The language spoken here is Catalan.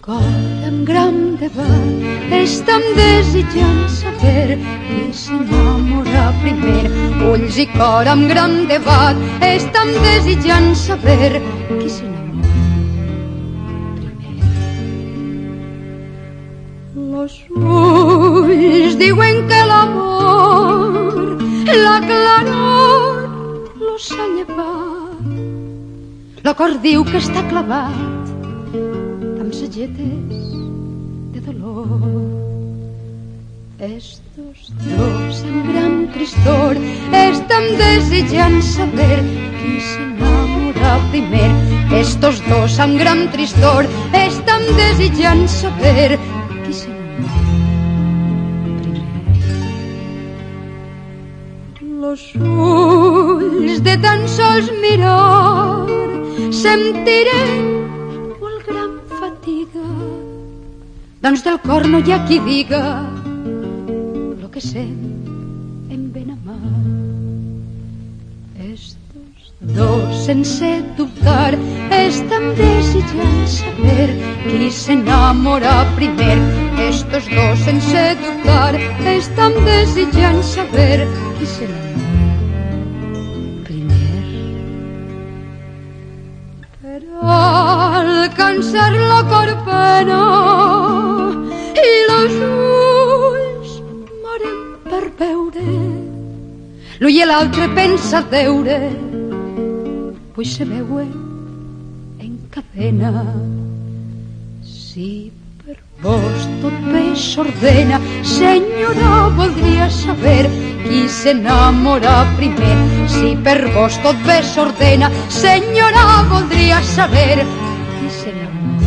cor amb gran debat estem desitjant saber qui s'enamora primer. Ulls i cor amb gran debat estem desitjant saber qui s'enamora primer. Los ulls diuen que l'amor, la claror, los ha llevat. La cor diu que està clavat sagetes de dolor. Estos dos amb gran tristor estan desitjant saber qui s'enamora primer. Estos dos amb gran tristor estan desitjant saber qui s'enamora. Los ulls de tan sols mirar sentirem doncs del cor no hi ha qui diga lo que sent en ben amar. Estos dos, sense dubtar, estan desitjant saber qui s'enamora primer. Estos dos, sense dubtar, estan desitjant saber qui s'enamora primer. Per alcançar la corpena i los ulls moren per veure. L'ull i l'altre pensa veure pues se veuen en cadena. Si per vos tot bé s'ordena senyora voldria saber qui s'enamora primer. Si per vos tot bé s'ordena senyora voldria saber Sí, Señor.